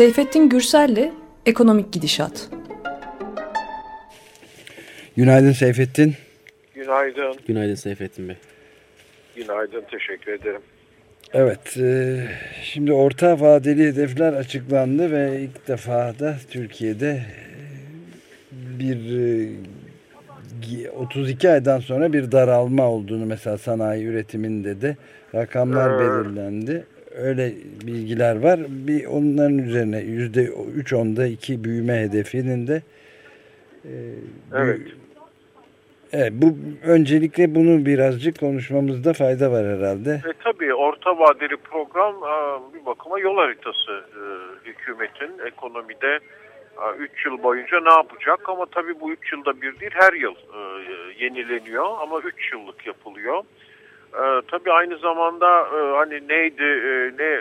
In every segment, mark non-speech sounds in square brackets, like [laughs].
Seyfettin Gürsel'le Ekonomik Gidişat. Günaydın Seyfettin. Günaydın. Günaydın Seyfettin Bey. Günaydın, teşekkür ederim. Evet, e, şimdi orta vadeli hedefler açıklandı ve ilk defa da Türkiye'de e, bir 32 e, aydan sonra bir daralma olduğunu mesela sanayi üretiminde de rakamlar belirlendi. Öyle bilgiler var. Bir onların üzerine yüzde üç onda iki büyüme hedefinin de evet. Evet, bu öncelikle bunu birazcık konuşmamızda fayda var herhalde. E, tabii orta vadeli program bir bakıma yol haritası e, hükümetin ekonomide 3 yıl boyunca ne yapacak ama tabii bu 3 yılda bir değil her yıl e, yenileniyor ama 3 yıllık yapılıyor. E, tabii aynı zamanda hani neydi ne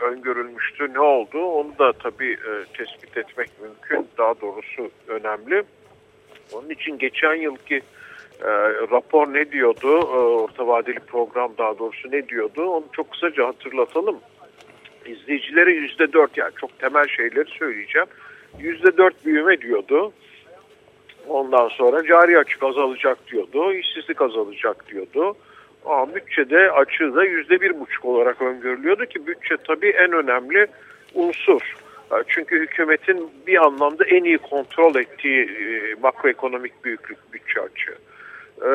öngörülmüştü ne oldu onu da tabii tespit etmek mümkün daha doğrusu önemli. Onun için geçen yılki e, rapor ne diyordu, e, orta vadeli program daha doğrusu ne diyordu onu çok kısaca hatırlatalım. İzleyicilere yüzde dört yani çok temel şeyleri söyleyeceğim. Yüzde dört büyüme diyordu. Ondan sonra cari açık azalacak diyordu, işsizlik azalacak diyordu. Ama bütçede açığı da yüzde bir buçuk olarak öngörülüyordu ki bütçe tabii en önemli unsur. Çünkü hükümetin bir anlamda en iyi kontrol ettiği e, makroekonomik büyüklük bütçe açığı. E,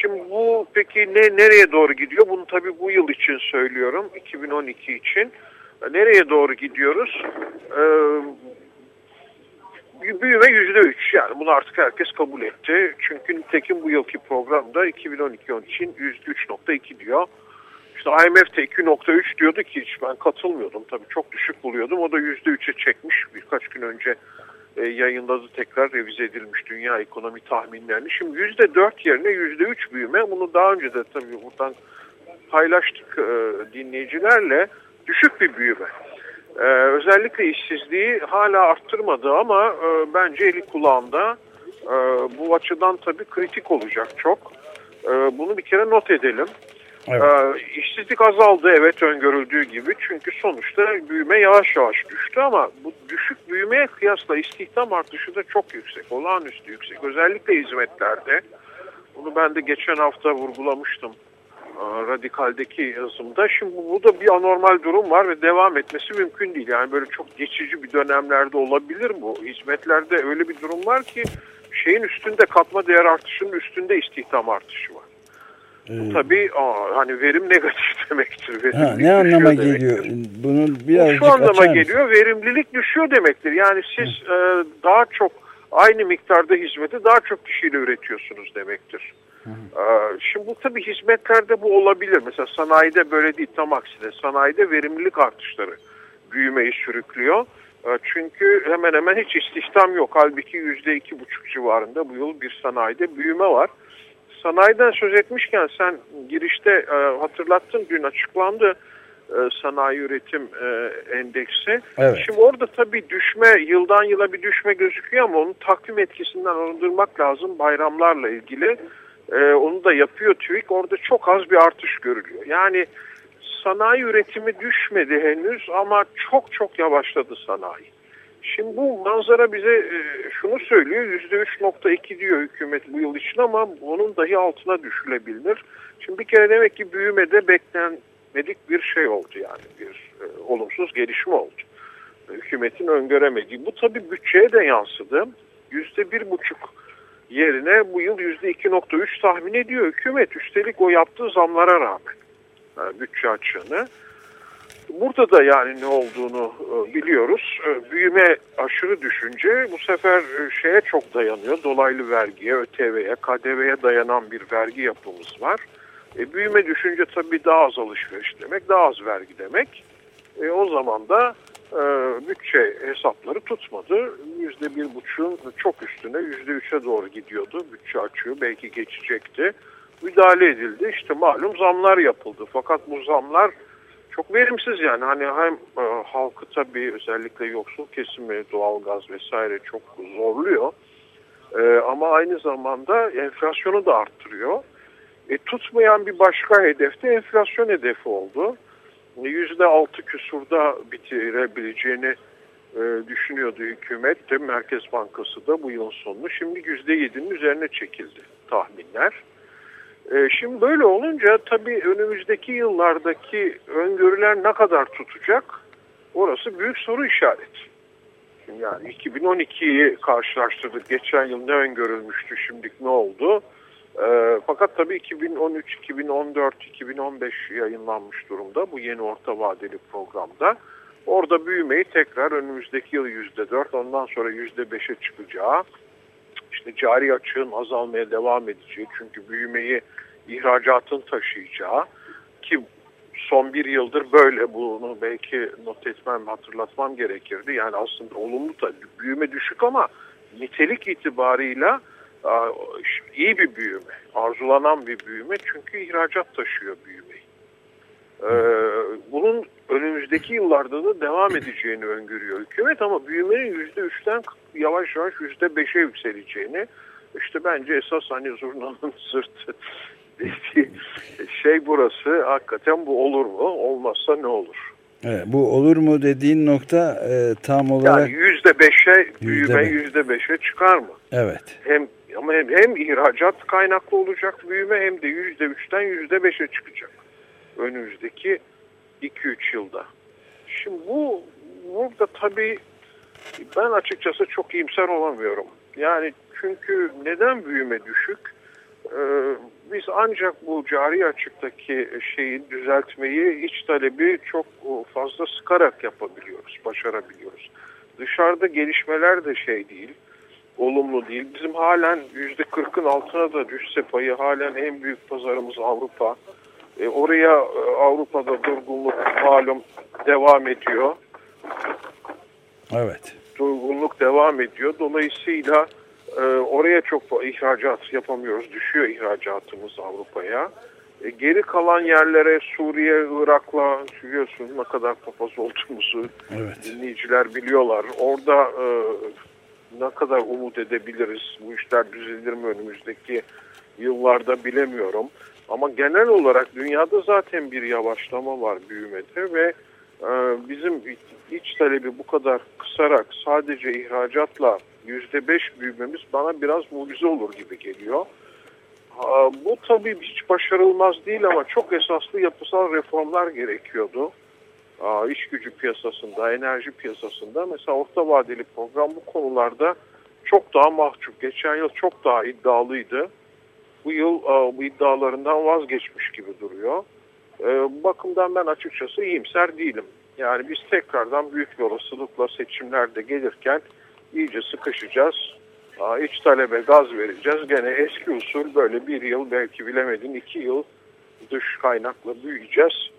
şimdi bu peki ne nereye doğru gidiyor? Bunu tabii bu yıl için söylüyorum, 2012 için. Nereye doğru gidiyoruz? Büyüme yüzde üç yani bunu artık herkes kabul etti. Çünkü nitekim bu yılki programda 2012 için yüzde üç nokta iki diyor. İşte IMF de 2.3 diyordu ki hiç ben katılmıyordum. Tabii çok düşük buluyordum. O da %3'e çekmiş. Birkaç gün önce e, yayınladı tekrar revize edilmiş dünya ekonomi tahminlerini. Şimdi %4 yerine %3 büyüme. Bunu daha önce de tabii buradan paylaştık e, dinleyicilerle. Düşük bir büyüme. Ee, özellikle işsizliği hala arttırmadı ama e, bence eli kulağında. E, bu açıdan tabii kritik olacak çok. E, bunu bir kere not edelim. Evet. Ee, işsizlik azaldı evet öngörüldüğü gibi çünkü sonuçta büyüme yavaş yavaş düştü ama bu düşük büyümeye kıyasla istihdam artışı da çok yüksek, olağanüstü yüksek. Özellikle hizmetlerde. Bunu ben de geçen hafta vurgulamıştım e, radikaldeki yazımda. Şimdi bu da bir anormal durum var ve devam etmesi mümkün değil. Yani böyle çok geçici bir dönemlerde olabilir bu. Hizmetlerde öyle bir durum var ki şeyin üstünde katma değer artışının üstünde istihdam artışı var. Bu ee, tabii aa, hani verim negatif [laughs] demektir. Verim ha, ne anlama geliyor? Bunun birazcık Şu anlama geliyor. Verimlilik düşüyor demektir. Yani siz e, daha çok aynı miktarda hizmeti daha çok kişiyle üretiyorsunuz demektir. Şimdi bu tabii hizmetlerde bu olabilir. Mesela sanayide böyle değil tam aksine. Sanayide verimlilik artışları büyümeyi sürüklüyor. E, çünkü hemen hemen hiç istihdam yok. Halbuki yüzde iki buçuk civarında bu yıl bir sanayide büyüme var sanayiden söz etmişken sen girişte e, hatırlattın dün açıklandı e, sanayi üretim e, endeksi. Evet. Şimdi orada tabii düşme yıldan yıla bir düşme gözüküyor ama onun takvim etkisinden arındırmak lazım bayramlarla ilgili. E, onu da yapıyor TÜİK. Orada çok az bir artış görülüyor. Yani sanayi üretimi düşmedi henüz ama çok çok yavaşladı sanayi. Şimdi bu manzara bize e, şunu söylüyor. %3.2 diyor hükümet bu yıl için ama onun dahi altına düşülebilir. Şimdi bir kere demek ki büyümede beklenmedik bir şey oldu yani. Bir e, olumsuz gelişme oldu. Hükümetin öngöremediği. Bu tabii bütçeye de yansıdı. %1.5 yerine bu yıl %2.3 tahmin ediyor hükümet. Üstelik o yaptığı zamlara rağmen yani bütçe açığını. Burada da yani ne olduğunu e, biliyoruz. E, büyüme aşırı düşünce bu sefer e, şeye çok dayanıyor. Dolaylı vergiye, ÖTV'ye, KDV'ye dayanan bir vergi yapımız var. E, büyüme düşünce tabii daha az alışveriş demek, daha az vergi demek. E, o zaman da e, bütçe hesapları tutmadı. Yüzde bir buçuğun çok üstüne yüzde üçe doğru gidiyordu. Bütçe açığı belki geçecekti. Müdahale edildi. İşte malum zamlar yapıldı. Fakat bu zamlar çok verimsiz yani. Hani hem e, halkı tabii özellikle yoksul kesimi doğalgaz vesaire çok zorluyor. E, ama aynı zamanda enflasyonu da arttırıyor. E, tutmayan bir başka hedef de enflasyon hedefi oldu. Yüzde altı küsurda bitirebileceğini e, düşünüyordu hükümet de Merkez Bankası da bu yılın sonunu. Şimdi %7'nin üzerine çekildi tahminler. E, şimdi böyle olunca tabii önümüzdeki yıllardaki öngörüler ne kadar tutacak? Orası büyük soru işareti. Yani 2012'yi karşılaştırdık. Geçen yıl ne öngörülmüştü, şimdi ne oldu? E, fakat tabii 2013, 2014, 2015 yayınlanmış durumda bu yeni orta vadeli programda. Orada büyümeyi tekrar önümüzdeki yıl %4, ondan sonra %5'e çıkacağı, işte cari açığın azalmaya devam edeceği çünkü büyümeyi ihracatın taşıyacağı ki son bir yıldır böyle bunu belki not etmem, hatırlatmam gerekirdi. Yani aslında olumlu da büyüme düşük ama nitelik itibarıyla iyi bir büyüme, arzulanan bir büyüme çünkü ihracat taşıyor büyümeyi. Bunun önümüzdeki yıllarda da devam edeceğini öngörüyor hükümet ama büyümenin %3'ten yavaş yavaş %5'e yükseleceğini işte bence esas hani zurnanın [laughs] sırtı dediği şey burası hakikaten bu olur mu olmazsa ne olur? Evet, bu olur mu dediğin nokta e, tam olarak... Yani yüzde beşe büyüme yüzde beşe çıkar mı? Evet. Hem ama hem, ihracat kaynaklı olacak büyüme hem de yüzde üçten yüzde beşe çıkacak. Önümüzdeki 2-3 yılda. Şimdi bu burada tabii ben açıkçası çok iyimser olamıyorum. Yani çünkü neden büyüme düşük? Ee, biz ancak bu cari açıktaki şeyi düzeltmeyi iç talebi çok fazla sıkarak yapabiliyoruz, başarabiliyoruz. Dışarıda gelişmeler de şey değil, olumlu değil. Bizim halen %40'ın altına da düşse payı halen en büyük pazarımız Avrupa. E, oraya e, Avrupa'da durgunluk malum devam ediyor. Evet. Durgunluk devam ediyor. Dolayısıyla e, oraya çok ihracat yapamıyoruz. Düşüyor ihracatımız Avrupa'ya. E, geri kalan yerlere Suriye, Irak'la biliyorsun ne kadar papaz olduğumuzu evet. dinleyiciler biliyorlar. Orada e, ne kadar umut edebiliriz? Bu işler düzelir mi önümüzdeki yıllarda bilemiyorum. Ama genel olarak dünyada zaten bir yavaşlama var büyümede ve e, bizim iç talebi bu kadar kısarak sadece ihracatla %5 büyümemiz bana biraz mucize olur gibi geliyor. Bu tabii hiç başarılmaz değil ama çok esaslı yapısal reformlar gerekiyordu. İş gücü piyasasında, enerji piyasasında. Mesela orta vadeli program bu konularda çok daha mahcup. Geçen yıl çok daha iddialıydı bu yıl bu iddialarından vazgeçmiş gibi duruyor. Bu bakımdan ben açıkçası iyimser değilim. Yani biz tekrardan büyük bir olasılıkla seçimlerde gelirken iyice sıkışacağız. İç talebe gaz vereceğiz. Gene eski usul böyle bir yıl belki bilemedin iki yıl dış kaynakla büyüyeceğiz.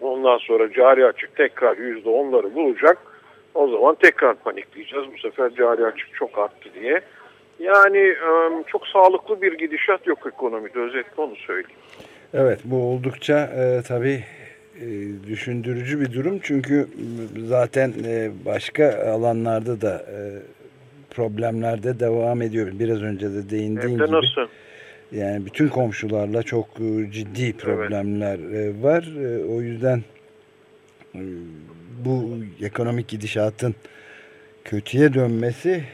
Ondan sonra cari açık tekrar yüzde onları bulacak. O zaman tekrar panikleyeceğiz. Bu sefer cari açık çok arttı diye. Yani çok sağlıklı bir gidişat yok ekonomide özetle onu söyleyeyim. Evet bu oldukça e, tabii e, düşündürücü bir durum çünkü zaten e, başka alanlarda da e, problemlerde devam ediyor. Biraz önce de değindiğin gibi. nasıl? Yani bütün komşularla çok e, ciddi problemler evet. var. E, o yüzden e, bu ekonomik gidişatın kötüye dönmesi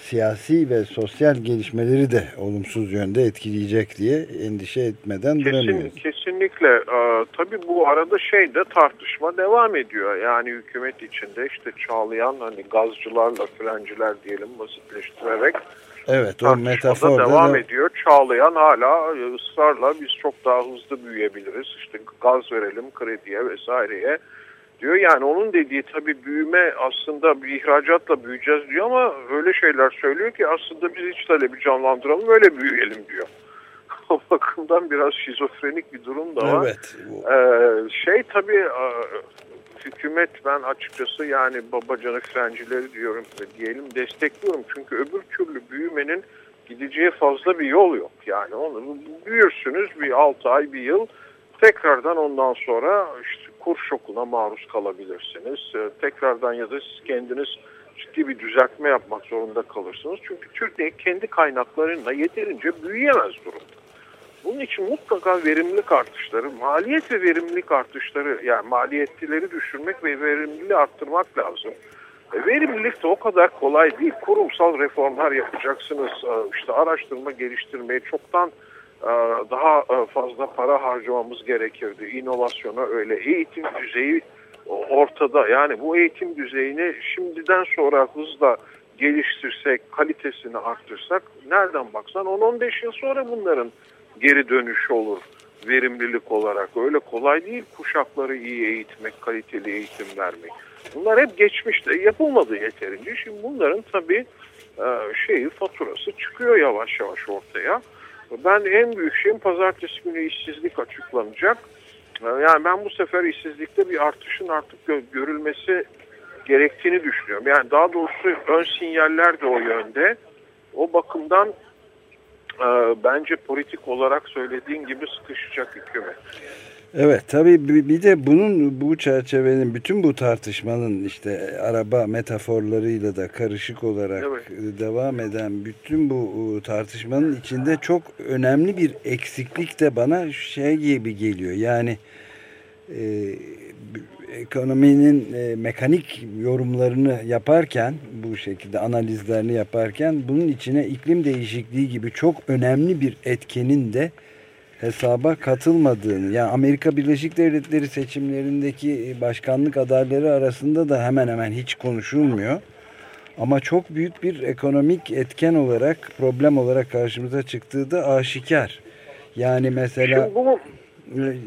siyasi ve sosyal gelişmeleri de olumsuz yönde etkileyecek diye endişe etmeden Kesin, duramıyoruz. Kesinlikle. Ee, tabii bu arada şey de tartışma devam ediyor. Yani hükümet içinde işte çağlayan hani gazcılarla frenciler diyelim basitleştirerek Evet o metafor devam da... ediyor. Çağlayan hala e, ısrarla biz çok daha hızlı büyüyebiliriz. İşte gaz verelim krediye vesaireye diyor. Yani onun dediği tabii büyüme aslında bir ihracatla büyüyeceğiz diyor ama öyle şeyler söylüyor ki aslında biz iç talebi canlandıralım öyle büyüyelim diyor. [laughs] o bakımdan biraz şizofrenik bir durum da var. Evet. Ee, şey tabii e, hükümet ben açıkçası yani babacanı frencileri diyorum diyelim destekliyorum. Çünkü öbür türlü büyümenin gideceği fazla bir yol yok. Yani onu büyürsünüz bir 6 ay bir yıl tekrardan ondan sonra işte kur şokuna maruz kalabilirsiniz. Ee, tekrardan ya da siz kendiniz ciddi bir düzeltme yapmak zorunda kalırsınız. Çünkü Türkiye kendi kaynaklarıyla yeterince büyüyemez durumda. Bunun için mutlaka verimlilik artışları, maliyet ve verimlilik artışları yani maliyetlileri düşürmek ve verimliliği arttırmak lazım. Verimlilik de o kadar kolay değil. Kurumsal reformlar yapacaksınız. İşte araştırma geliştirmeye çoktan daha fazla para harcamamız gerekirdi. İnovasyona öyle. Eğitim düzeyi ortada. Yani bu eğitim düzeyini şimdiden sonra hızla geliştirsek, kalitesini arttırsak nereden baksan 10-15 yıl sonra bunların geri dönüşü olur verimlilik olarak. Öyle kolay değil kuşakları iyi eğitmek, kaliteli eğitim vermek. Bunlar hep geçmişte yapılmadı yeterince. Şimdi bunların tabii e, şeyi faturası çıkıyor yavaş yavaş ortaya. Ben en büyük şeyim pazartesi günü işsizlik açıklanacak. E, yani ben bu sefer işsizlikte bir artışın artık görülmesi gerektiğini düşünüyorum. Yani daha doğrusu ön sinyaller de o yönde. O bakımdan bence politik olarak söylediğin gibi sıkışacak hükümet. Evet tabii bir de bunun bu çerçevenin bütün bu tartışmanın işte araba metaforlarıyla da karışık olarak evet. devam eden bütün bu tartışmanın içinde çok önemli bir eksiklik de bana şey gibi geliyor. Yani e, ekonominin e, mekanik yorumlarını yaparken bu şekilde analizlerini yaparken bunun içine iklim değişikliği gibi çok önemli bir etkenin de hesaba katılmadığını yani Amerika Birleşik Devletleri seçimlerindeki başkanlık adayları arasında da hemen hemen hiç konuşulmuyor. Ama çok büyük bir ekonomik etken olarak problem olarak karşımıza çıktığı da aşikar. Yani mesela Şimdi bu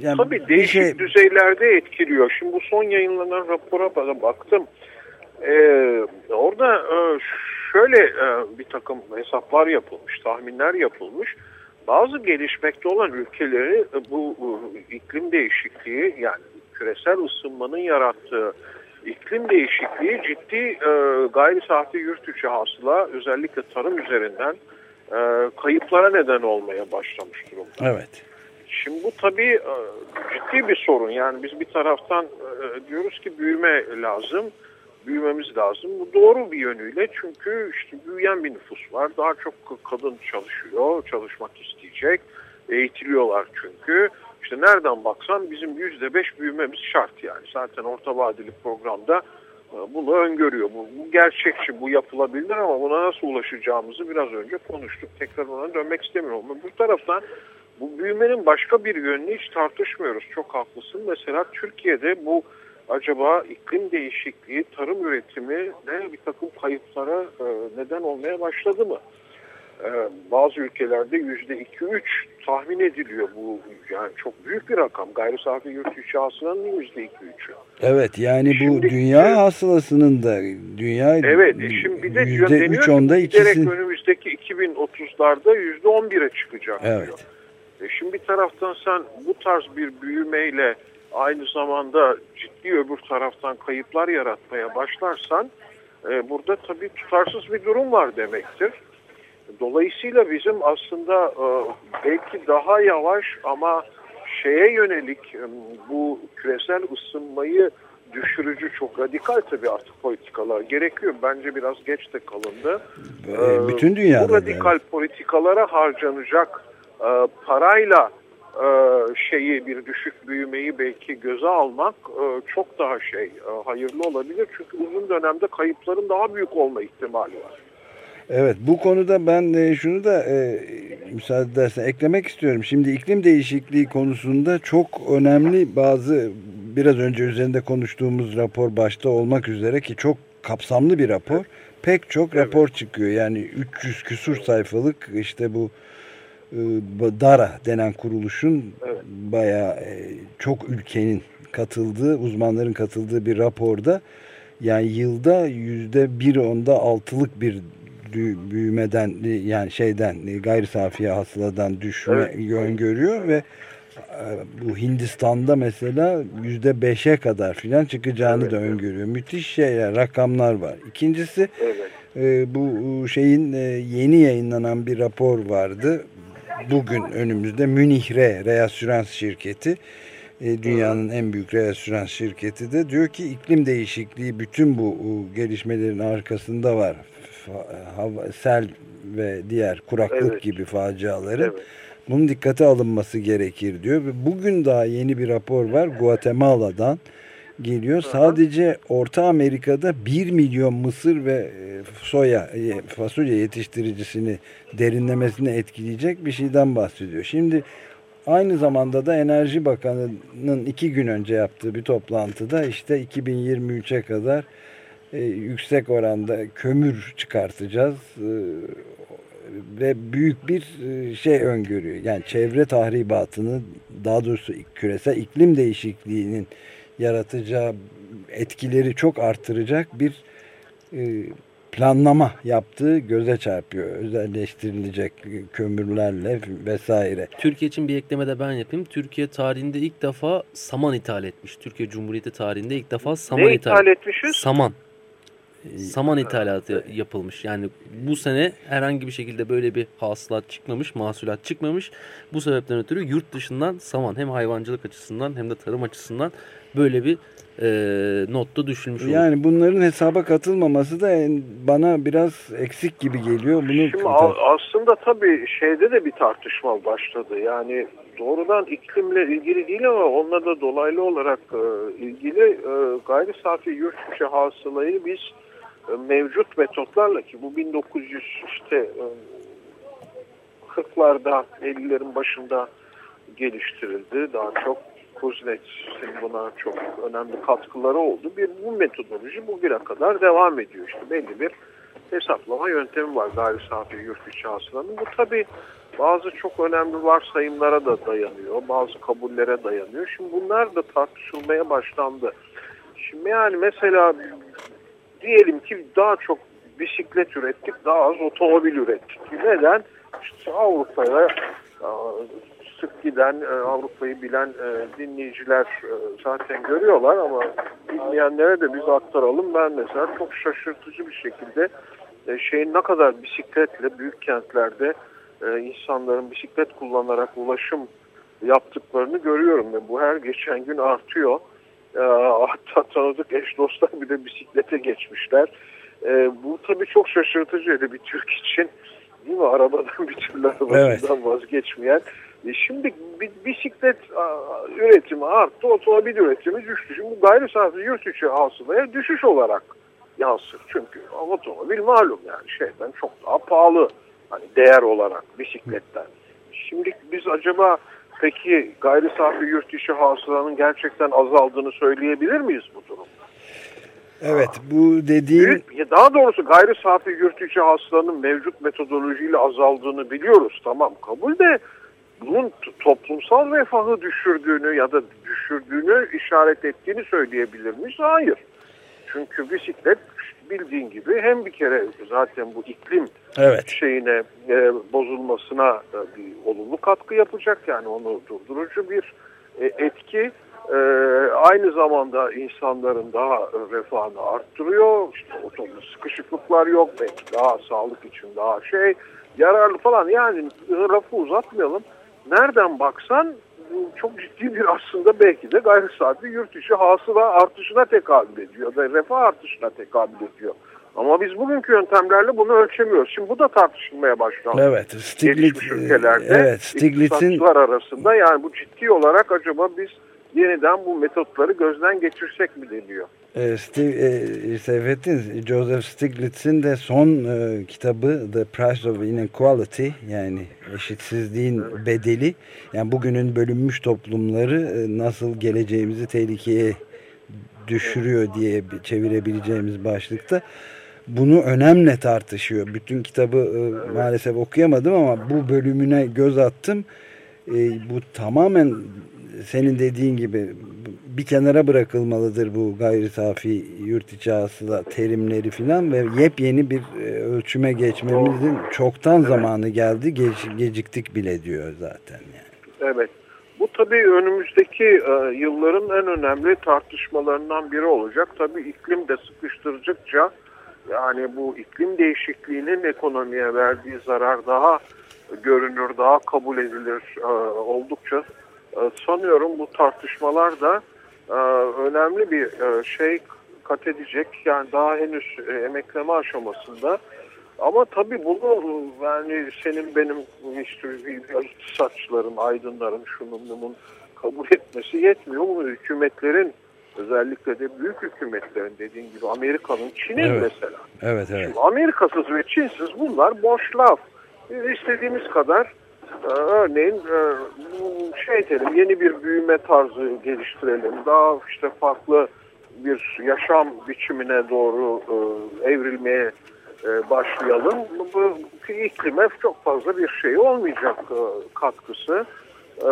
yani tabii değişik şey... düzeylerde etkiliyor. Şimdi bu son yayınlanan rapora baktım. Ee, orada e, şöyle e, bir takım hesaplar yapılmış, tahminler yapılmış bazı gelişmekte olan ülkeleri e, bu iklim değişikliği yani küresel ısınmanın yarattığı iklim değişikliği ciddi e, gayri safi yurt içi hasıla özellikle tarım üzerinden e, kayıplara neden olmaya başlamış durumda. Evet. Şimdi bu tabii e, ciddi bir sorun. Yani biz bir taraftan e, diyoruz ki büyüme lazım büyümemiz lazım. Bu doğru bir yönüyle çünkü işte büyüyen bir nüfus var. Daha çok kadın çalışıyor, çalışmak isteyecek. Eğitiliyorlar çünkü. İşte nereden baksan bizim yüzde beş büyümemiz şart yani. Zaten orta vadeli programda e, bunu öngörüyor. Bu, bu gerçekçi, bu yapılabilir ama buna nasıl ulaşacağımızı biraz önce konuştuk. Tekrar ona dönmek istemiyorum. Bu taraftan bu büyümenin başka bir yönünü hiç tartışmıyoruz. Çok haklısın. Mesela Türkiye'de bu acaba iklim değişikliği tarım üretimi ne bir takım kayıplara e, neden olmaya başladı mı? E, bazı ülkelerde yüzde iki üç tahmin ediliyor bu yani çok büyük bir rakam. Gayri safi yurt içi hasılanın yüzde iki üçü. Evet yani şimdi, bu dünya hasılasının da dünya evet, e şimdi bir de yüzde üç onda ikisi. önümüzdeki 2030'larda yüzde on bire çıkacak evet. diyor. E şimdi bir taraftan sen bu tarz bir büyümeyle aynı zamanda ciddi öbür taraftan kayıplar yaratmaya başlarsan e, burada tabii tutarsız bir durum var demektir. Dolayısıyla bizim aslında e, belki daha yavaş ama şeye yönelik e, bu küresel ısınmayı düşürücü çok radikal tabii artık politikalar gerekiyor. Bence biraz geç de kalındı. E, bütün dünyada. Bu radikal yani. politikalara harcanacak e, parayla e, şeyi bir düşük büyümeyi belki göze almak e, çok daha şey e, hayırlı olabilir. Çünkü uzun dönemde kayıpların daha büyük olma ihtimali var. Evet bu konuda ben şunu da e, müsaade edersen eklemek istiyorum. Şimdi iklim değişikliği konusunda çok önemli bazı biraz önce üzerinde konuştuğumuz rapor başta olmak üzere ki çok kapsamlı bir rapor. Pek çok evet. rapor çıkıyor. Yani 300 küsur sayfalık işte bu e, DARA denen kuruluşun evet. bayağı e, çok ülkenin katıldığı, uzmanların katıldığı bir raporda yani yılda yüzde bir onda altılık bir büyümeden yani şeyden gayri safiye hasıladan düşme evet. öngörüyor ve e, bu Hindistan'da mesela yüzde beşe kadar filan çıkacağını evet, da öngörüyor. Müthiş şeyler, rakamlar var. İkincisi evet. bu şeyin yeni yayınlanan bir rapor vardı bugün önümüzde Münih Re Reasürans şirketi e, dünyanın en büyük reasürans şirketi de diyor ki iklim değişikliği bütün bu gelişmelerin arkasında var. Hava, sel ve diğer kuraklık evet. gibi faciaların. Evet. Bunun dikkate alınması gerekir diyor. Bugün daha yeni bir rapor var Guatemala'dan geliyor. Sadece Orta Amerika'da 1 milyon mısır ve e, soya, e, fasulye yetiştiricisini derinlemesine etkileyecek bir şeyden bahsediyor. Şimdi aynı zamanda da Enerji Bakanı'nın iki gün önce yaptığı bir toplantıda işte 2023'e kadar e, yüksek oranda kömür çıkartacağız e, ve büyük bir e, şey öngörüyor. Yani çevre tahribatını daha doğrusu küresel iklim değişikliğinin yaratacağı etkileri çok artıracak bir e, planlama yaptığı göze çarpıyor. Özelleştirilecek kömürlerle vesaire. Türkiye için bir ekleme de ben yapayım. Türkiye tarihinde ilk defa saman ithal etmiş. Türkiye Cumhuriyeti tarihinde ilk defa saman ne ithal, ithal etmişiz? Saman. Saman ithalatı yapılmış. Yani bu sene herhangi bir şekilde böyle bir hasılat çıkmamış, mahsulat çıkmamış. Bu sebepten ötürü yurt dışından saman hem hayvancılık açısından hem de tarım açısından böyle bir e, notta düşülmüş olur. Yani bunların hesaba katılmaması da bana biraz eksik gibi geliyor. Bunu Şimdi aslında tabii şeyde de bir tartışma başladı. Yani doğrudan iklimle ilgili değil ama onunla da dolaylı olarak e, ilgili e, gayri safi yurt içi hasılayı biz e, mevcut metotlarla ki bu 1900 işte e, 40'larda 50'lerin başında geliştirildi. Daha çok Kuznets'in buna çok önemli katkıları oldu. Bir bu metodoloji bugüne kadar devam ediyor. İşte belli bir hesaplama yöntemi var gayri safi yurt içi hasılanın. Bu tabi bazı çok önemli varsayımlara da dayanıyor. Bazı kabullere dayanıyor. Şimdi bunlar da tartışılmaya başlandı. Şimdi yani mesela diyelim ki daha çok bisiklet ürettik, daha az otomobil ürettik. Neden? İşte Avrupa'ya sık giden e, Avrupa'yı bilen e, dinleyiciler e, zaten görüyorlar ama bilmeyenlere de biz aktaralım. Ben mesela çok şaşırtıcı bir şekilde şeyin ne kadar bisikletle büyük kentlerde insanların bisiklet kullanarak ulaşım yaptıklarını görüyorum ve bu her geçen gün artıyor. Hatta tanıdık eş dostlar bir de bisiklete geçmişler. Bu tabii çok şaşırtıcıydı bir Türk için. Değil mi? Arabadan bir türlü arabasından evet. vazgeçmeyen e şimdi bisiklet üretimi arttı, otomobil üretimi düştü. Şimdi bu gayri safi yurt içi hasılaya düşüş olarak yansır. Çünkü otomobil malum yani şeyden çok daha pahalı hani değer olarak bisikletten. Şimdi biz acaba peki gayri safi yurt içi hasılanın gerçekten azaldığını söyleyebilir miyiz bu durumda? Evet bu dediğin... Daha doğrusu gayri safi yurt içi hasılanın mevcut metodolojiyle azaldığını biliyoruz. Tamam kabul de bunun toplumsal refahı düşürdüğünü ya da düşürdüğünü işaret ettiğini söyleyebilir miyiz? Hayır. Çünkü bisiklet bildiğin gibi hem bir kere zaten bu iklim evet. şeyine e, bozulmasına e, bir olumlu katkı yapacak yani onu durdurucu bir e, etki e, aynı zamanda insanların daha refahını arttırıyor işte otobüs sıkışıklıklar yok belki daha sağlık için daha şey yararlı falan yani rafı uzatmayalım nereden baksan çok ciddi bir aslında belki de gayri saati yurt içi hasıla artışına tekabül ediyor da refah artışına tekabül ediyor. Ama biz bugünkü yöntemlerle bunu ölçemiyoruz. Şimdi bu da tartışılmaya başlandı. Evet, Stiglitz, ülkelerde evet, Stiglitz'in arasında yani bu ciddi olarak acaba biz yeniden bu metotları gözden geçirsek mi deniyor? E, Steve, e, Seyfettin, Joseph Stiglitz'in de son e, kitabı The Price of Inequality yani eşitsizliğin evet. bedeli yani bugünün bölünmüş toplumları e, nasıl geleceğimizi tehlikeye düşürüyor diye çevirebileceğimiz başlıkta bunu önemli tartışıyor. Bütün kitabı e, maalesef okuyamadım ama bu bölümüne göz attım. E, bu tamamen senin dediğin gibi bir kenara bırakılmalıdır bu gayri safi yurt içi hasıla terimleri filan ve yepyeni bir e, ölçüme geçmemizin çoktan evet. zamanı geldi. Geç, geciktik bile diyor zaten yani. Evet. Bu tabii önümüzdeki e, yılların en önemli tartışmalarından biri olacak. Tabii iklim de sıkıştırıcıkça yani bu iklim değişikliğinin ekonomiye verdiği zarar daha görünür, daha kabul edilir e, oldukça sanıyorum bu tartışmalar da e, önemli bir e, şey kat edecek. Yani daha henüz emekleme aşamasında. Ama tabii bunu yani senin benim işte iktisatçıların, aydınların, şunun bunun kabul etmesi yetmiyor. Bu hükümetlerin özellikle de büyük hükümetlerin dediğin gibi Amerika'nın, Çin'in Evet. mesela. Evet evet. Şimdi Amerikasız ve Çinsiz bunlar boş laf. Biz istediğimiz kadar e, örneğin e, şey edelim, yeni bir büyüme tarzı geliştirelim. Daha işte farklı bir yaşam biçimine doğru e, evrilmeye e, başlayalım. Bu, iklime çok fazla bir şey olmayacak katkısı. E,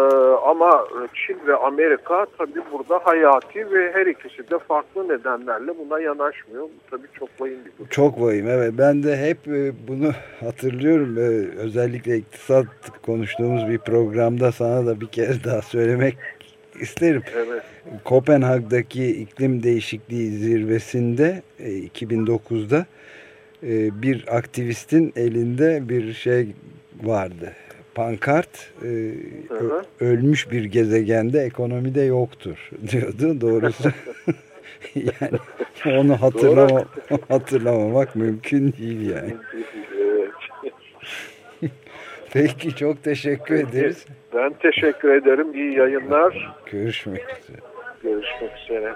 ama Çin ve Amerika tabii burada hayati ve her ikisi de farklı nedenlerle buna yanaşmıyor. Bu tabii çok vahim bir durum. Çok vahim evet. Ben de hep e, bunu [laughs] hatırlıyorum. E, Özellikle iktisat konuştuğumuz bir programda sana da bir kere daha söylemek [laughs] isterim. Evet. Kopenhag'daki iklim değişikliği zirvesinde e, 2009'da e, bir aktivistin elinde bir şey vardı. Pankart e, Hı hı. ö- ölmüş bir gezegende ekonomide yoktur [laughs] diyordu. Doğrusu [laughs] yani onu hatırlama, hatırlamamak mümkün değil yani. [laughs] Peki çok teşekkür ederiz. Ben teşekkür ederim. İyi yayınlar. Görüşmek üzere. Görüşmek üzere.